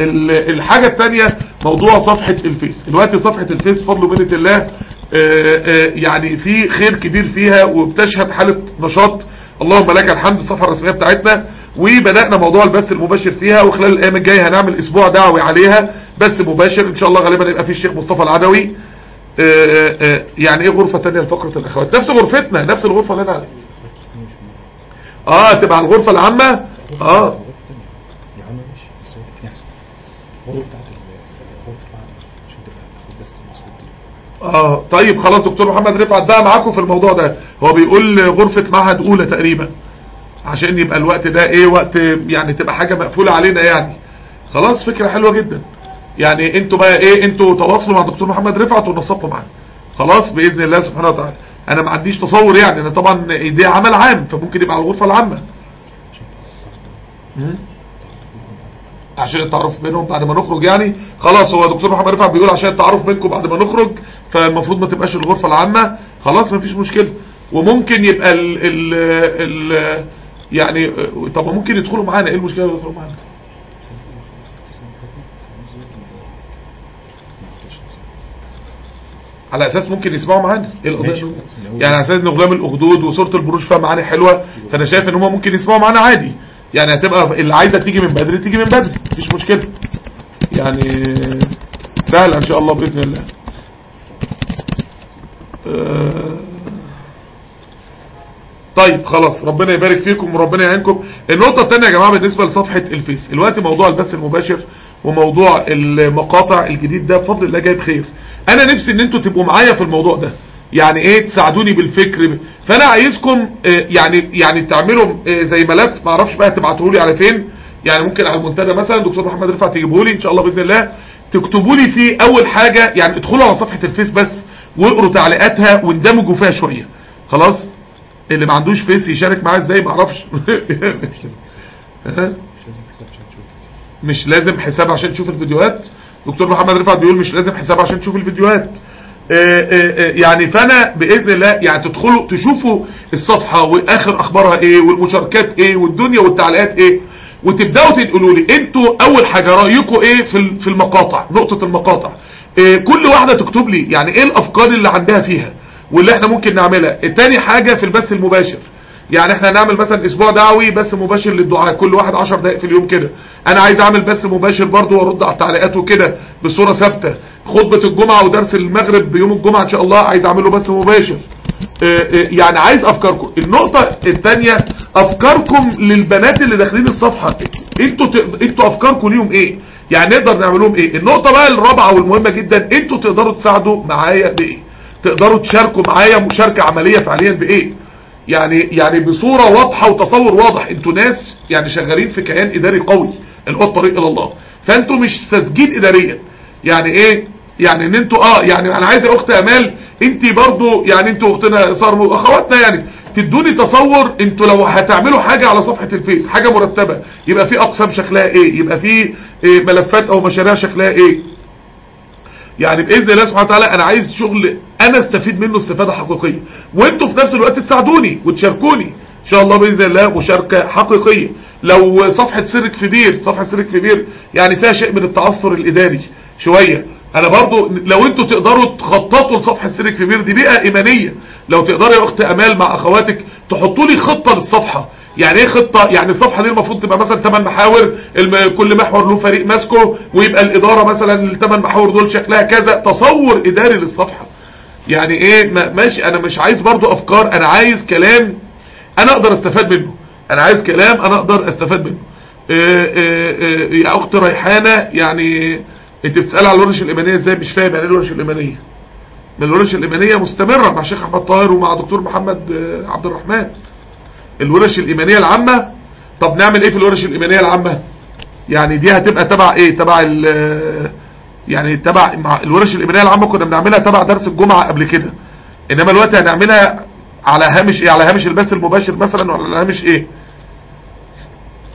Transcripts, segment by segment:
ال- الحاجة التانية موضوع صفحة الفيس. دلوقتي صفحة الفيس بفضل ومنة الله آه، آه، يعني في خير كبير فيها وبتشهد حالة نشاط. اللهم لك الحمد الصفحة الرسمية بتاعتنا. وبدأنا موضوع البث المباشر فيها وخلال الأيام الجاية هنعمل أسبوع دعوي عليها. بث مباشر إن شاء الله غالبا يبقى فيه الشيخ مصطفى العدوي. آه، يعني إيه غرفة تانية لفقرة الأخوات؟ نفس غرفتنا نفس الغرفة اللي أنا عليها. آه تبقى الغرفة العامة؟ آه يا عم ماشي بس هو في احسن الغرفه بتاعت الغرفه بتاعت عشان تبقى تاخد بس دي. آه طيب خلاص دكتور محمد رفعت بقى معاكم في الموضوع ده. هو بيقول غرفة معهد أولى تقريبا عشان يبقى الوقت ده إيه وقت يعني تبقى حاجة مقفولة علينا يعني. خلاص فكرة حلوة جدا. يعني أنتوا بقى إيه أنتوا تواصلوا مع دكتور محمد رفعت ونسقوا معاه. خلاص بإذن الله سبحانه وتعالى. أنا ما عنديش تصور يعني أنا طبعا دي عمل عام فممكن يبقى على الغرفة العامة. عشان التعرف بينهم بعد ما نخرج يعني. خلاص هو دكتور محمد رفعت بيقول عشان التعرف بينكم بعد ما نخرج فالمفروض ما تبقاش الغرفة العامة. خلاص ما فيش مشكلة. وممكن يبقى ال ال ال يعني طب ممكن يدخلوا معانا. إيه المشكلة لو يدخلوا معانا؟ على أساس ممكن يسمعوا معانا. إيه القضية. يعني على أساس إن غلام الأخدود وصورة البروج فيها معاني حلوة فأنا شايف إن هم ممكن يسمعوا معانا عادي. يعني هتبقى اللي عايزه تيجي من بدري تيجي من بدري مفيش مشكلة. يعني سهل إن شاء الله بإذن الله. آه، طيب خلاص. ربنا يبارك فيكم وربنا يعينكم. النقطة الثانية يا جماعة بالنسبة لصفحة الفيس. الوقت موضوع البث المباشر وموضوع المقاطع الجديد ده بفضل الله جايب خير. أنا نفسي إن أنتوا تبقوا معايا في الموضوع ده. يعني إيه تساعدوني بالفكر. فانا عايزكم آه، يعني يعني تعملوا آه، زي ملف ما أعرفش بقى تبعتوه لي على فين. يعني ممكن على المنتدى مثلا. دكتور محمد رفعت تجيبه لي ان شاء الله بإذن الله. تكتبوا لي فيه أول حاجة يعني ادخلوا على صفحة الفيس بس واقروا تعليقاتها واندمجوا فيها شوية. خلاص؟ اللي ما عندوش فيس يشارك معاه إزاي؟ ما أعرفش. مش لازم. حساب ها؟ مش لازم حساب عشان تشوف الفيديوهات. دكتور محمد رفعت بيقول مش لازم حساب عشان تشوف الفيديوهات. يعني فأنا بإذن الله يعني تدخلوا تشوفوا الصفحة وآخر أخبارها إيه والمشاركات إيه والدنيا والتعليقات إيه وتبدأوا تقولوا لي أنتوا أول حاجة رايكم إيه في في المقاطع نقطة المقاطع. آه، كل واحدة تكتب لي يعني إيه الأفكار اللي عندها فيها واللي إحنا ممكن نعملها. تاني حاجة في البث المباشر. يعني إحنا هنعمل مثلا أسبوع دعوي بس مباشر للدعاء كل واحد 10 دقائق في اليوم كده. أنا عايز أعمل بس مباشر برضو وأرد على التعليقات وكده بصورة ثابتة. خطبة الجمعة ودرس المغرب بيوم الجمعة إن شاء الله عايز أعمله بس مباشر. آه، آه، يعني عايز أفكاركم. النقطة الثانية أفكاركم للبنات اللي داخلين الصفحة أنتوا أنتوا أفكاركم ليهم إيه؟ يعني نقدر نعمل لهم إيه؟ النقطة بقى الرابعة والمهمة جدا أنتوا تقدروا تساعدوا معايا بإيه؟ تقدروا تشاركوا معايا مشاركة عملية فعليا بإيه؟ يعني يعني بصورة واضحة وتصور واضح. أنتوا ناس يعني شغالين في كيان إداري قوي اللي هو الطريق إلى الله. فانتوا مش ساذجين اداريا. يعني إيه؟ يعني إن أنتوا آه يعني أنا عايز اخت أمال انت برضو يعني أنتوا أختنا صار اخواتنا يعني تدوني تصور أنتوا لو هتعملوا حاجة على صفحة الفيس حاجة مرتبة يبقى في أقسام شكلها إيه؟ يبقى في إيه ملفات أو مشاريع شكلها إيه؟ يعني بإذن الله سبحانه وتعالى أنا عايز شغل أنا استفيد منه استفادة حقيقية. وانتوا في نفس الوقت تساعدوني وتشاركوني. إن شاء الله بإذن الله مشاركة حقيقية. لو صفحة سرك في بير صفحة سرك في بير يعني فيها شيء من التعثر الإداري شوية. أنا برضو لو أنتوا تقدروا تخططوا لصفحة سرك في بير دي بيئة إيمانية. لو تقدروا يا اخت أمال مع أخواتك تحطوا لي خطة للصفحة. يعني إيه خطة؟ يعني الصفحة دي المفروض تبقى مثلا 8 محاور كل محور له فريق ماسكه ويبقى الإدارة مثلا الثمان محاور دول شكلها كذا. تصور إداري للصفحة. يعني إيه ما- ماشي أنا مش عايز برضو أفكار أنا عايز كلام أنا أقدر أستفاد منه. أنا عايز كلام أنا أقدر أستفاد منه. إيه إيه إيه يا أخت ريحانة يعني أنت بتسأل على الورش الايمانية إزاي؟ مش فاهم يعني الورش الايمانية من الورش الايمانية مستمرة مع الشيخ أحمد طاهر ومع دكتور محمد آه، عبد الرحمن. الورش الإيمانية العامة طب نعمل إيه في الورش الإيمانية العامة؟ يعني دي هتبقى تبع إيه؟ تبع ال يعني تبع الورش الإيمانية العامة كنا بنعملها تبع درس الجمعة قبل كده. إنما الوقت هنعملها على هامش إيه؟ على هامش البث المباشر مثلا ولا على هامش إيه؟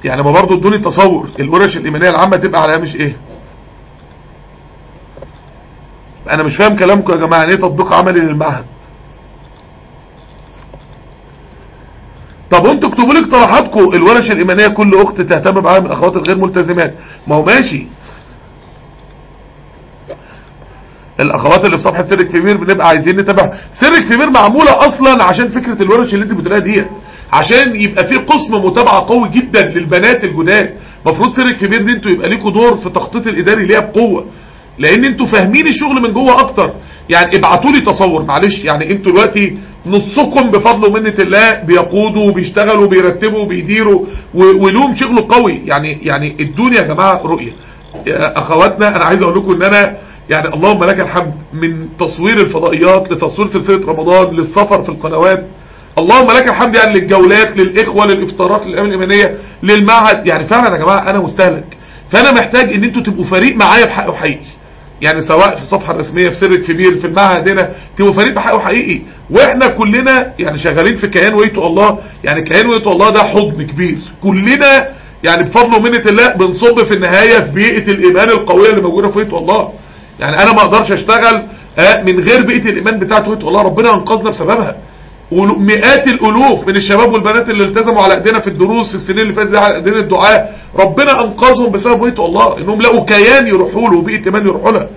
يعني ما برضه ادوني تصور الورش الإيمانية العامة تبقى على هامش إيه؟ أنا مش فاهم كلامكم يا جماعة يعني إيه تطبيق عملي للمعهد؟ طب وانتوا اكتبوا لي اقتراحاتكم الورش الايمانيه كل أخت تهتم من الأخوات الغير ملتزمات. ما هو ماشي. الأخوات اللي في صفحة سرك في بير بنبقى عايزين نتابع. سرك في بير معمولة أصلا عشان فكرة الورش اللي أنت بتقولها ديت. عشان يبقى في قسم متابعة قوي جدا للبنات الجداد. المفروض سرك في بير دي أنتوا يبقى ليكوا دور في تخطيط الإداري ليها بقوة. لأن أنتوا فاهمين الشغل من جوه أكتر. يعني ابعتوا لي تصور معلش. يعني أنتوا دلوقتي نصكم بفضل ومنة الله بيقودوا وبيشتغلوا وبيرتبوا وبيديروا ولهم شغل قوي. يعني يعني ادوني يا جماعة رؤية. أخواتنا أنا عايز أقول لكم إن أنا يعني اللهم لك الحمد من تصوير الفضائيات لتصوير سلسلة رمضان للسفر في القنوات. اللهم لك الحمد يعني للجولات للإخوة للإفطارات للأيام الايمانيه للمعهد. يعني فعلا يا جماعة أنا مستهلك. فأنا محتاج إن أنتوا تبقوا فريق معايا بحق وحقيقي. يعني سواء في الصفحة الرسمية في سرك في بير في المعهد هنا تبقوا فريق بحق وحقيقي. وإحنا كلنا يعني شغالين في كيان Way to Allah. يعني كيان Way to Allah ده حضن كبير. كلنا يعني بفضل ومنة الله بنصب في النهاية في بيئة الإيمان القوية اللي موجودة في Way to Allah. يعني أنا ما أقدرش أشتغل آه، من غير بيئة الإيمان بتاعت Way to Allah ربنا انقذنا بسببها. ومئات الألوف من الشباب والبنات اللي التزموا على أيدينا في الدروس السنين اللي فاتت على أيدينا الدعاء ربنا أنقذهم بسبب Way to Allah. إنهم لقوا كيان يروحوا له وبيئة إيمان يروحوا لها.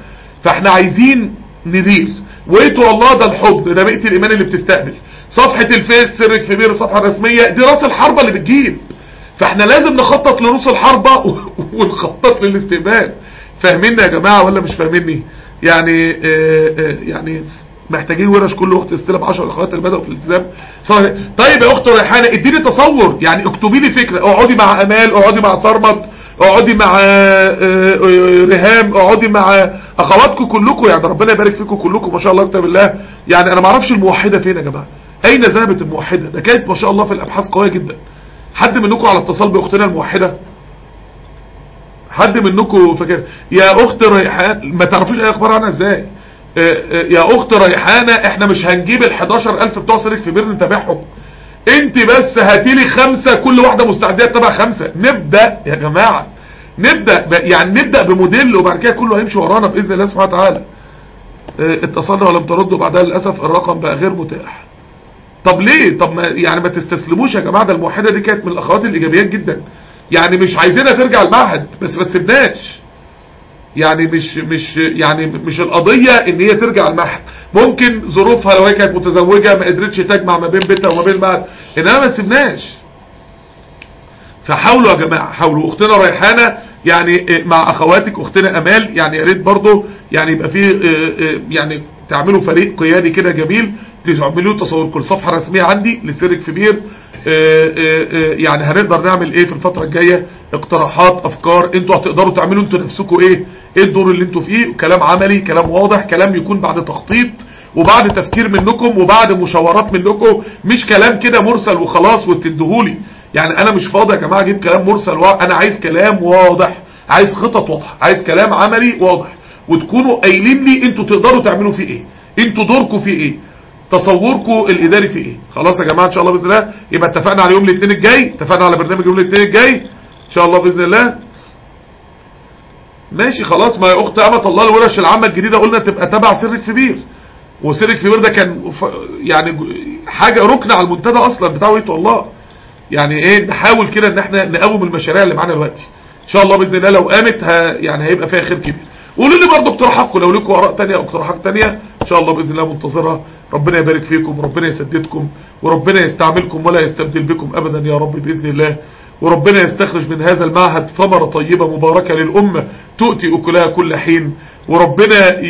فإحنا عايزين ندير Way to Allah ده الحضن ده بيئة الإيمان اللي بتستقبل. صفحة الفيس سرك في بير الصفحه الرسميه دي رأس الحربة اللي بتجيب. فإحنا لازم نخطط لرؤوس الحربة ونخطط للاستقبال. فاهميني يا جماعة ولا مش فاهميني؟ يعني آه آه يعني محتاجين ورش كل اخت استلم 10 الأخوات اللي بدأوا في الالتزام. صح طيب يا أخت ريحانة اديني تصور. يعني اكتبي لي فكرة. اقعدي مع أمال اقعدي مع صرمت اقعدي مع آه، ريهام اقعدي مع أخواتكم كلكم. يعني ربنا يبارك فيكم كلكم ما شاء الله كتاب الله. يعني أنا ما أعرفش الموحدة فين يا جماعة. أين ذهبت الموحدة؟ ده كانت ما شاء الله في الأبحاث قوية جدا. حد منكم على اتصال بأختنا الموحدة؟ حد منكم فاكر؟ يا أخت ريحان ما تعرفوش اي أخبار عنها إزاي؟ آه، آه، يا أخت ريحانة إحنا مش هنجيب ال 11000 بتوع سيرك في بير نتابعهم. أنت بس هاتيلي خمسة كل واحدة مستعدية تتابع خمسة. نبدأ يا جماعة نبدأ يعني نبدأ بموديل وبعد كده كله هيمشي ورانا بإذن الله سبحانه وتعالى. آه، اتصلنا ولم تردوا بعدها للأسف الرقم بقى غير متاح. طب ليه؟ طب ما يعني ما تستسلموش يا جماعة ده الموحدة دي كانت من الأخوات الإيجابيات جدا. يعني مش عايزينها ترجع المعهد بس ما تسيبناش. يعني مش مش يعني مش القضية إن هي ترجع المعهد. ممكن ظروفها لو هي كانت متزوجة ما قدرتش تجمع ما بين بيتها وما بين المعهد إنما ما تسيبناش. فحاولوا يا جماعة حاولوا. أختنا ريحانة يعني مع أخواتك أختنا أمال يعني يا ريت برضه يعني يبقى في يعني تعملوا فريق قيادي كده جميل تعملوا تصور كل صفحة رسمية عندي لسيرك في بير يعني هنقدر نعمل إيه في الفترة الجاية؟ اقتراحات أفكار. أنتوا هتقدروا تعملوا أنتوا نفسكم إيه؟ إيه الدور اللي أنتوا فيه؟ كلام عملي كلام واضح كلام يكون بعد تخطيط وبعد تفكير منكم وبعد مشاورات منكم. مش كلام كده مرسل وخلاص وتديهولي يعني أنا مش فاضي يا جماعة أجيب كلام مرسل. أنا عايز كلام واضح. عايز خطط واضحة. عايز كلام عملي واضح. وتكونوا قايلين لي أنتوا تقدروا تعملوا فيه إيه. أنتوا دوركم فيه إيه. تصوركم الإداري فيه إيه؟ خلاص يا جماعة إن شاء الله بإذن الله. يبقى اتفقنا على يوم الاثنين الجاي. اتفقنا على برنامج يوم الاثنين الجاي. إن شاء الله بإذن الله. ماشي خلاص. ما يا أخت أمة الله الورش العامة الجديدة قلنا تبقى تبع سرك في بير وسرك في بير ده كان. يعني حاجة ركن على المنتدى أصلا بتاع Way to Allah. يعني إيه؟ نحاول كده إن إحنا نقوم المشاريع اللي معانا دلوقتي. إن شاء الله بإذن الله لو قامت ها يعني هيبقى فيها خير كبير. قولوا لي برضه اقتراحاتكم لو لكم آراء ثانية أو اقتراحات ثانية إن شاء الله بإذن الله منتظرها ربنا يبارك فيكم وربنا يسددكم وربنا يستعملكم ولا يستبدل بكم ابدا يا رب بإذن الله. وربنا يستخرج من هذا المعهد ثمرة طيبة مباركة للأمة تؤتي أكلها كل حين. وربنا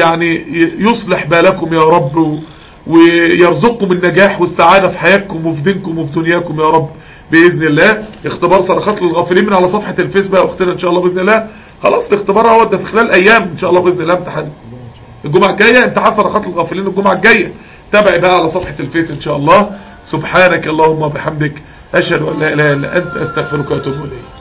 يعني يصلح بالكم يا رب ويرزقكم النجاح والسعادة في حياتكم وفي دينكم وفي دنياكم يا رب بإذن الله. اختبار صرخات للغافلين من على صفحة الفيس بقى أختنا إن شاء الله بإذن الله. خلاص الاختبار اهو ده في خلال أيام إن شاء الله بإذن الله امتحان. الجمعة الجاية. امتحان صرخات للغافلين الجمعة الجاية. تابعي بقى على صفحة الفيس إن شاء الله. سبحانك اللهم وبحمدك. أشهد أن لا إله إلا أنت أستغفرك وأتوب إليك.